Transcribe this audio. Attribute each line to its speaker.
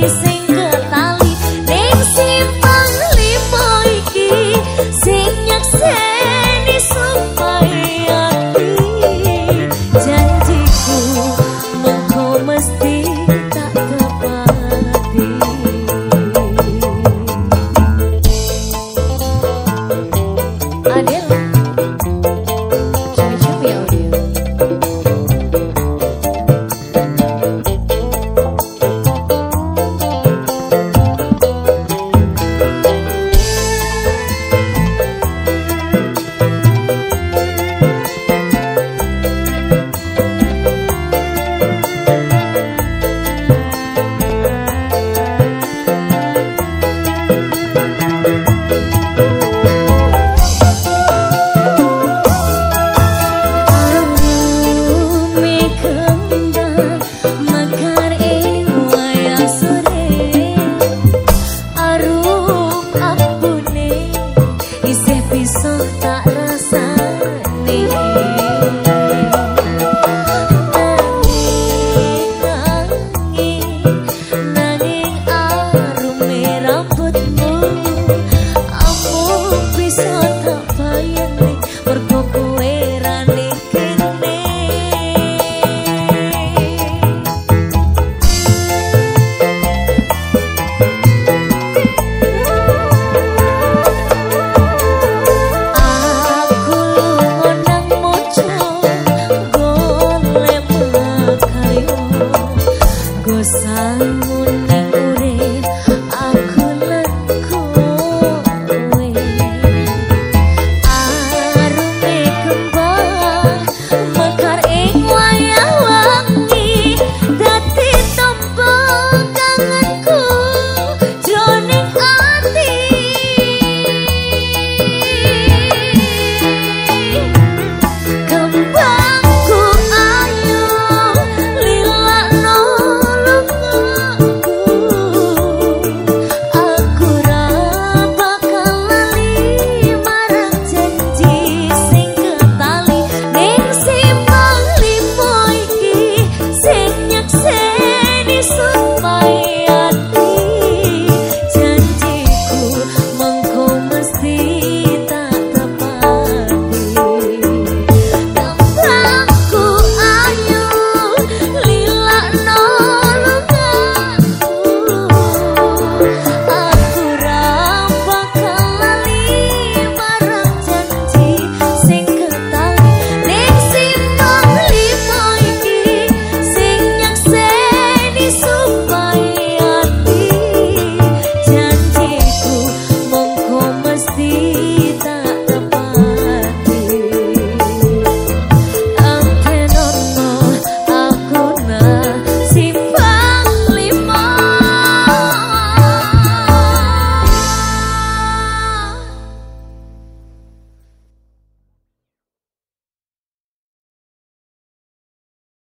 Speaker 1: me sem